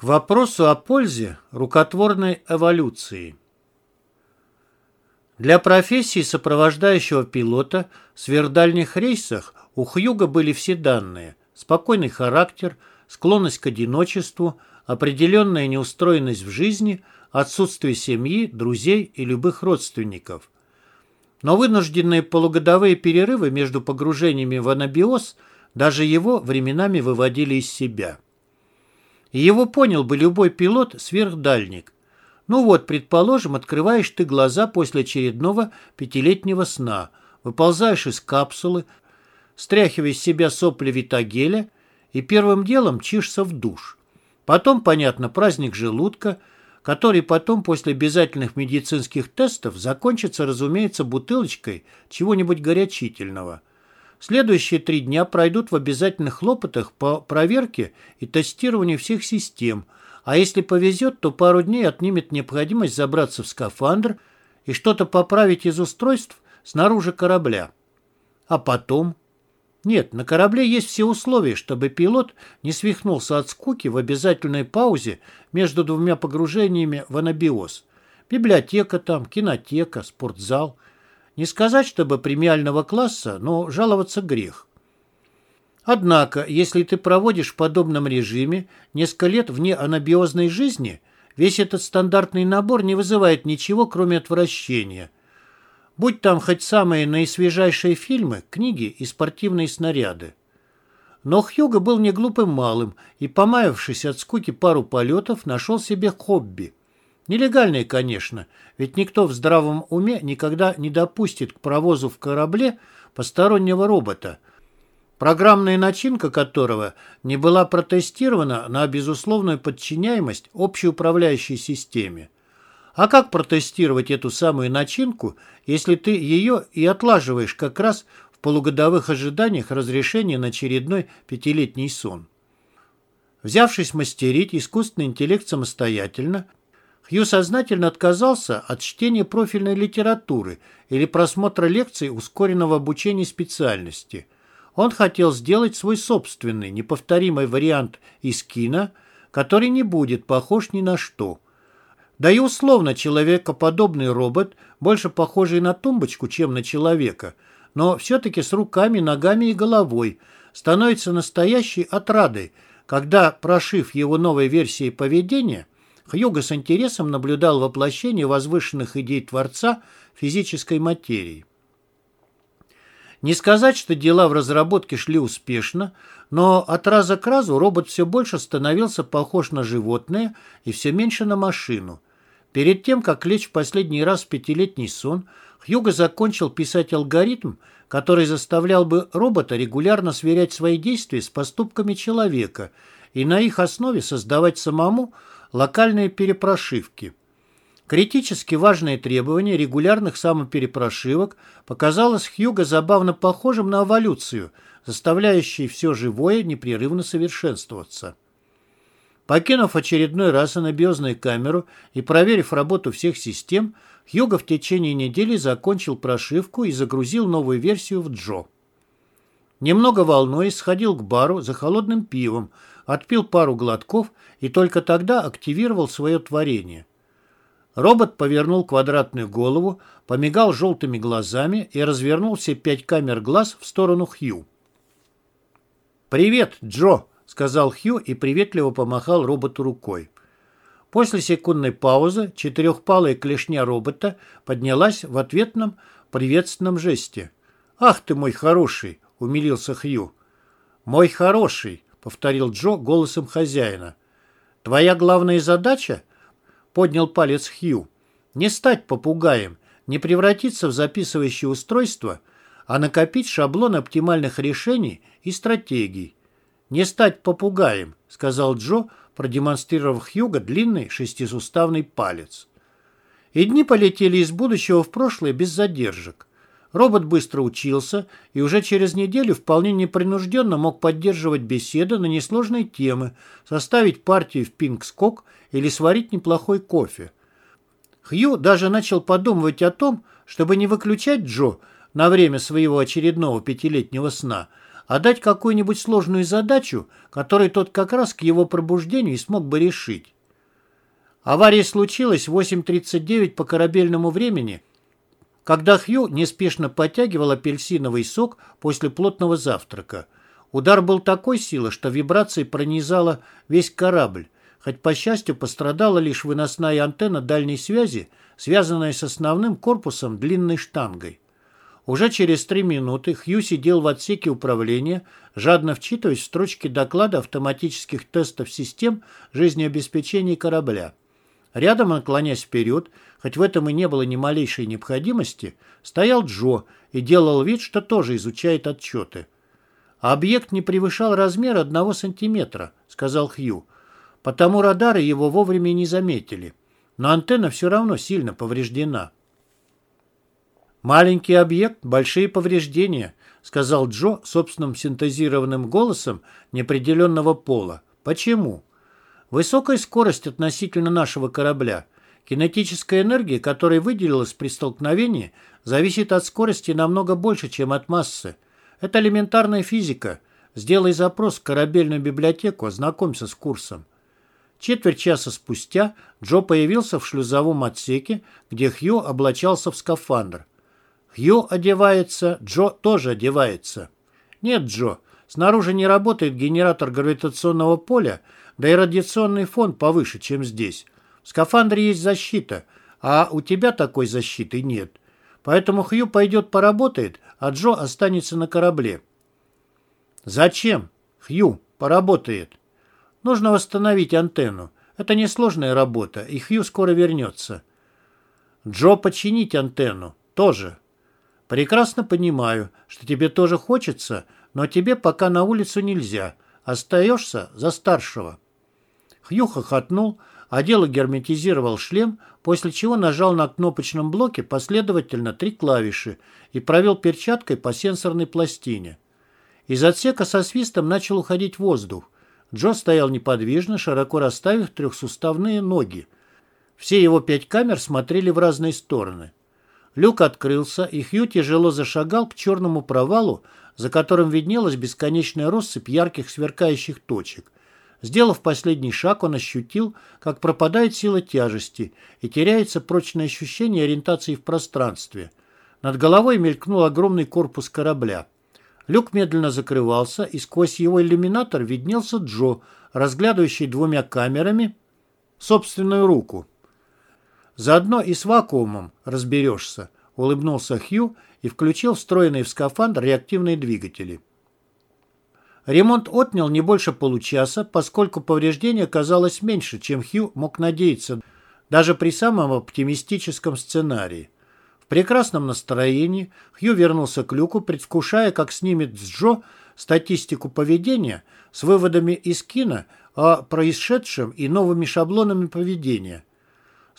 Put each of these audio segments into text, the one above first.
К вопросу о пользе рукотворной эволюции. Для профессии сопровождающего пилота в сверхдальних рейсах у Хьюга были все данные. Спокойный характер, склонность к одиночеству, определенная неустроенность в жизни, отсутствие семьи, друзей и любых родственников. Но вынужденные полугодовые перерывы между погружениями в анабиоз даже его временами выводили из себя. Его понял бы любой пилот-сверхдальник. Ну вот, предположим, открываешь ты глаза после очередного пятилетнего сна, выползаешь из капсулы, стряхивая из себя сопли витагеля и первым делом чишься в душ. Потом, понятно, праздник желудка, который потом после обязательных медицинских тестов закончится, разумеется, бутылочкой чего-нибудь горячительного – Следующие три дня пройдут в обязательных хлопотах по проверке и тестированию всех систем, а если повезет, то пару дней отнимет необходимость забраться в скафандр и что-то поправить из устройств снаружи корабля. А потом? Нет, на корабле есть все условия, чтобы пилот не свихнулся от скуки в обязательной паузе между двумя погружениями в анабиоз. Библиотека там, кинотека, спортзал – не сказать, чтобы премиального класса, но жаловаться грех. Однако, если ты проводишь в подобном режиме несколько лет вне анабиозной жизни, весь этот стандартный набор не вызывает ничего, кроме отвращения. Будь там хоть самые наисвежайшие фильмы, книги и спортивные снаряды. Но Хьюго был не глупым малым и, помаявшись от скуки пару полетов, нашел себе хобби – Нелегальные, конечно, ведь никто в здравом уме никогда не допустит к провозу в корабле постороннего робота, программная начинка которого не была протестирована на безусловную подчиняемость общей управляющей системе. А как протестировать эту самую начинку, если ты ее и отлаживаешь как раз в полугодовых ожиданиях разрешения на очередной пятилетний сон? Взявшись мастерить искусственный интеллект самостоятельно, Хью сознательно отказался от чтения профильной литературы или просмотра лекций ускоренного обучения специальности. Он хотел сделать свой собственный, неповторимый вариант из кино, который не будет похож ни на что. Да и условно человекоподобный робот, больше похожий на тумбочку, чем на человека, но все-таки с руками, ногами и головой, становится настоящей отрадой, когда, прошив его новой версией поведения, Хьюго с интересом наблюдал воплощение возвышенных идей Творца физической материи. Не сказать, что дела в разработке шли успешно, но от раза к разу робот все больше становился похож на животное и все меньше на машину. Перед тем, как лечь в последний раз в пятилетний сон, Хьюго закончил писать алгоритм, который заставлял бы робота регулярно сверять свои действия с поступками человека и на их основе создавать самому локальные перепрошивки. Критически важное требование регулярных самоперепрошивок показалось Хьюго забавно похожим на эволюцию, заставляющей все живое непрерывно совершенствоваться. Покинув очередной раз анабиозную камеру и проверив работу всех систем, Хьюго в течение недели закончил прошивку и загрузил новую версию в Джо. Немного волнуясь, сходил к бару за холодным пивом, отпил пару глотков и только тогда активировал свое творение. Робот повернул квадратную голову, помигал желтыми глазами и развернул все пять камер глаз в сторону Хью. «Привет, Джо!» — сказал Хью и приветливо помахал роботу рукой. После секундной паузы четырехпалая клешня робота поднялась в ответном приветственном жесте. «Ах ты мой хороший!» — умилился Хью. «Мой хороший!» — повторил Джо голосом хозяина. «Твоя главная задача?» — поднял палец Хью. «Не стать попугаем, не превратиться в записывающее устройство, а накопить шаблон оптимальных решений и стратегий. «Не стать попугаем», — сказал Джо, продемонстрировав Хьюго длинный шестисуставный палец. И дни полетели из будущего в прошлое без задержек. Робот быстро учился и уже через неделю вполне непринужденно мог поддерживать беседы на несложные темы, составить партию в пинг-скок или сварить неплохой кофе. Хью даже начал подумывать о том, чтобы не выключать Джо на время своего очередного пятилетнего сна, а дать какую-нибудь сложную задачу, которую тот как раз к его пробуждению и смог бы решить. Авария случилась в 8.39 по корабельному времени, когда Хью неспешно подтягивал апельсиновый сок после плотного завтрака. Удар был такой силы, что вибрацией пронизала весь корабль, хоть, по счастью, пострадала лишь выносная антенна дальней связи, связанная с основным корпусом длинной штангой. Уже через три минуты Хью сидел в отсеке управления, жадно вчитываясь в строчки доклада автоматических тестов систем жизнеобеспечения корабля. Рядом, наклонясь вперед, хоть в этом и не было ни малейшей необходимости, стоял Джо и делал вид, что тоже изучает отчеты. «Объект не превышал размера одного сантиметра», — сказал Хью. «Потому радары его вовремя не заметили. Но антенна все равно сильно повреждена». «Маленький объект, большие повреждения», — сказал Джо собственным синтезированным голосом неопределенного пола. «Почему?» «Высокая скорость относительно нашего корабля. Кинетическая энергия, которая выделилась при столкновении, зависит от скорости намного больше, чем от массы. Это элементарная физика. Сделай запрос в корабельную библиотеку, ознакомься с курсом». Четверть часа спустя Джо появился в шлюзовом отсеке, где Хью облачался в скафандр. Хью одевается, Джо тоже одевается. Нет, Джо, снаружи не работает генератор гравитационного поля, да и радиационный фон повыше, чем здесь. В скафандре есть защита, а у тебя такой защиты нет. Поэтому Хью пойдет поработает, а Джо останется на корабле. Зачем? Хью поработает. Нужно восстановить антенну. Это несложная работа, и Хью скоро вернется. Джо починить антенну. Тоже. Прекрасно понимаю, что тебе тоже хочется, но тебе пока на улицу нельзя. Остаешься за старшего. Хью хохотнул, а дело герметизировал шлем, после чего нажал на кнопочном блоке последовательно три клавиши и провел перчаткой по сенсорной пластине. Из отсека со свистом начал уходить воздух. Джо стоял неподвижно, широко расставив трехсуставные ноги. Все его пять камер смотрели в разные стороны. Люк открылся, и Хью тяжело зашагал к черному провалу, за которым виднелась бесконечная россыпь ярких сверкающих точек. Сделав последний шаг, он ощутил, как пропадает сила тяжести и теряется прочное ощущение ориентации в пространстве. Над головой мелькнул огромный корпус корабля. Люк медленно закрывался, и сквозь его иллюминатор виднелся Джо, разглядывающий двумя камерами собственную руку. Заодно и с вакуумом разберешься, улыбнулся Хью и включил встроенные в скафандр реактивные двигатели. Ремонт отнял не больше получаса, поскольку повреждение оказалось меньше, чем Хью мог надеяться, даже при самом оптимистическом сценарии. В прекрасном настроении Хью вернулся к люку, предвкушая, как снимет с Джо статистику поведения с выводами из кино о происшедшем и новыми шаблонами поведения –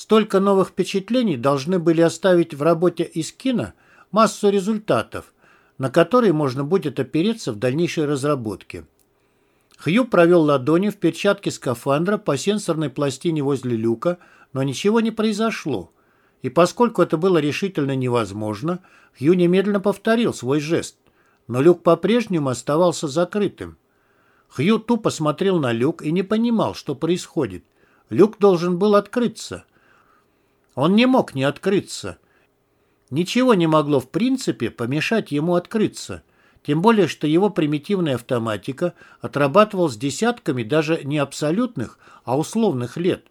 Столько новых впечатлений должны были оставить в работе из кино массу результатов, на которые можно будет опереться в дальнейшей разработке. Хью провел ладони в перчатке скафандра по сенсорной пластине возле люка, но ничего не произошло. И поскольку это было решительно невозможно, Хью немедленно повторил свой жест. Но люк по-прежнему оставался закрытым. Хью тупо смотрел на люк и не понимал, что происходит. Люк должен был открыться. Он не мог не открыться. Ничего не могло в принципе помешать ему открыться. Тем более, что его примитивная автоматика отрабатывал с десятками даже не абсолютных, а условных лет.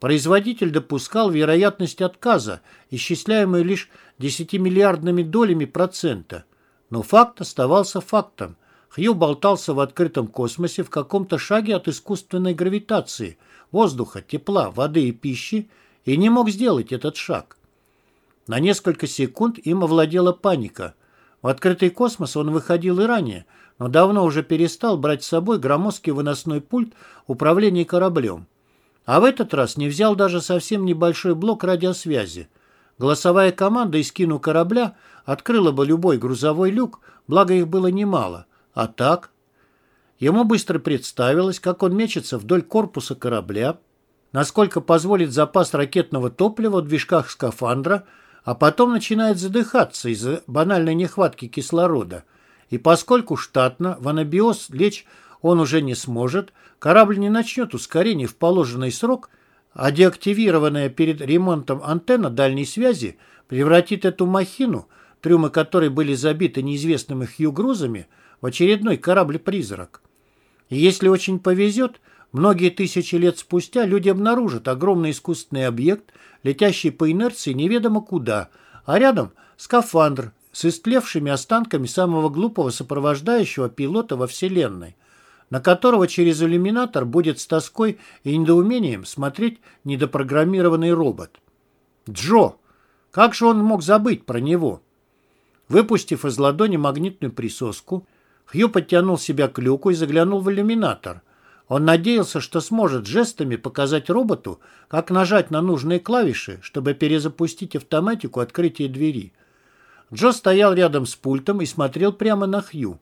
Производитель допускал вероятность отказа, исчисляемую лишь десятимиллиардными долями процента. Но факт оставался фактом. Хью болтался в открытом космосе в каком-то шаге от искусственной гравитации, воздуха, тепла, воды и пищи, и не мог сделать этот шаг. На несколько секунд им овладела паника. В открытый космос он выходил и ранее, но давно уже перестал брать с собой громоздкий выносной пульт управления кораблем. А в этот раз не взял даже совсем небольшой блок радиосвязи. Голосовая команда из кину корабля открыла бы любой грузовой люк, благо их было немало. А так? Ему быстро представилось, как он мечется вдоль корпуса корабля, насколько позволит запас ракетного топлива в движках скафандра, а потом начинает задыхаться из-за банальной нехватки кислорода. И поскольку штатно в анабиоз лечь он уже не сможет, корабль не начнет ускорение в положенный срок, а деактивированная перед ремонтом антенна дальней связи превратит эту махину, трюмы которой были забиты неизвестными Хью грузами, в очередной корабль-призрак. И если очень повезет, многие тысячи лет спустя люди обнаружат огромный искусственный объект, летящий по инерции неведомо куда, а рядом скафандр с истлевшими останками самого глупого сопровождающего пилота во Вселенной, на которого через иллюминатор будет с тоской и недоумением смотреть недопрограммированный робот. Джо! Как же он мог забыть про него? Выпустив из ладони магнитную присоску, Хью подтянул себя к люку и заглянул в иллюминатор. Он надеялся, что сможет жестами показать роботу, как нажать на нужные клавиши, чтобы перезапустить автоматику открытия двери. Джо стоял рядом с пультом и смотрел прямо на Хью.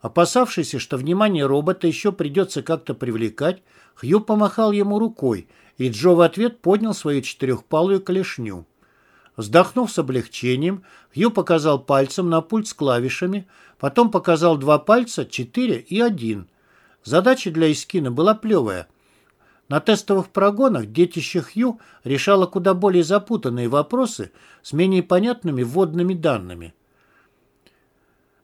Опасавшийся, что внимание робота еще придется как-то привлекать, Хью помахал ему рукой, и Джо в ответ поднял свою четырехпалую клешню. Вздохнув с облегчением, Хью показал пальцем на пульт с клавишами, потом показал два пальца, четыре и один. Задача для Искина была плевая. На тестовых прогонах детище Хью решало куда более запутанные вопросы с менее понятными вводными данными.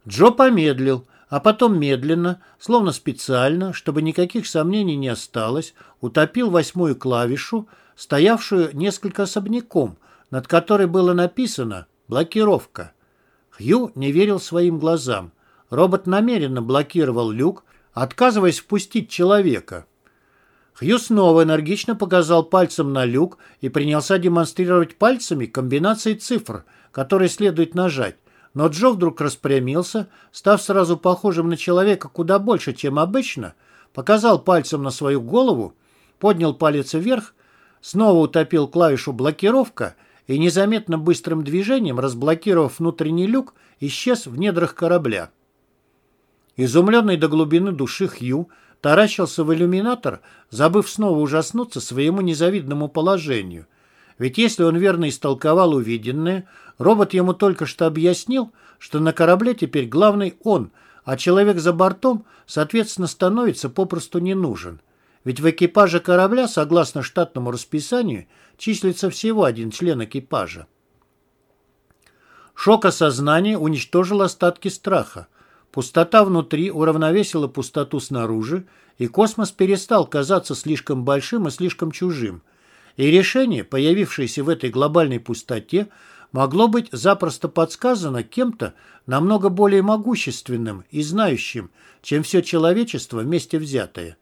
Джо помедлил, а потом медленно, словно специально, чтобы никаких сомнений не осталось, утопил восьмую клавишу, стоявшую несколько особняком, над которой было написано «Блокировка». Хью не верил своим глазам. Робот намеренно блокировал люк, отказываясь впустить человека. Хью снова энергично показал пальцем на люк и принялся демонстрировать пальцами комбинации цифр, которые следует нажать. Но Джо вдруг распрямился, став сразу похожим на человека куда больше, чем обычно, показал пальцем на свою голову, поднял палец вверх, снова утопил клавишу «блокировка» и незаметно быстрым движением, разблокировав внутренний люк, исчез в недрах корабля. Изумленный до глубины души Хью таращился в иллюминатор, забыв снова ужаснуться своему незавидному положению. Ведь если он верно истолковал увиденное, робот ему только что объяснил, что на корабле теперь главный он, а человек за бортом, соответственно, становится попросту не нужен. Ведь в экипаже корабля, согласно штатному расписанию, числится всего один член экипажа. Шок осознания уничтожил остатки страха. Пустота внутри уравновесила пустоту снаружи, и космос перестал казаться слишком большим и слишком чужим. И решение, появившееся в этой глобальной пустоте, могло быть запросто подсказано кем-то намного более могущественным и знающим, чем все человечество вместе взятое.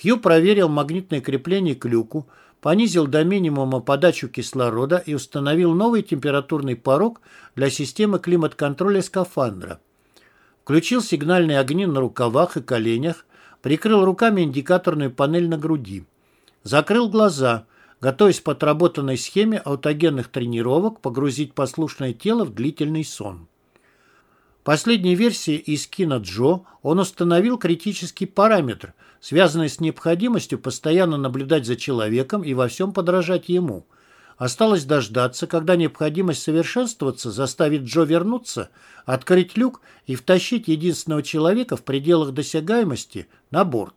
Хью проверил магнитное крепление к люку, понизил до минимума подачу кислорода и установил новый температурный порог для системы климат-контроля скафандра. Включил сигнальные огни на рукавах и коленях, прикрыл руками индикаторную панель на груди. Закрыл глаза, готовясь по отработанной схеме аутогенных тренировок погрузить послушное тело в длительный сон. В последней версии из кино Джо он установил критический параметр, связанный с необходимостью постоянно наблюдать за человеком и во всем подражать ему. Осталось дождаться, когда необходимость совершенствоваться заставит Джо вернуться, открыть люк и втащить единственного человека в пределах досягаемости на борт.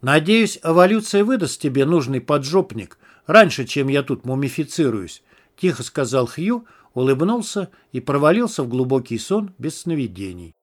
«Надеюсь, эволюция выдаст тебе нужный поджопник раньше, чем я тут мумифицируюсь», — тихо сказал Хью, улыбнулся и провалился в глубокий сон без сновидений.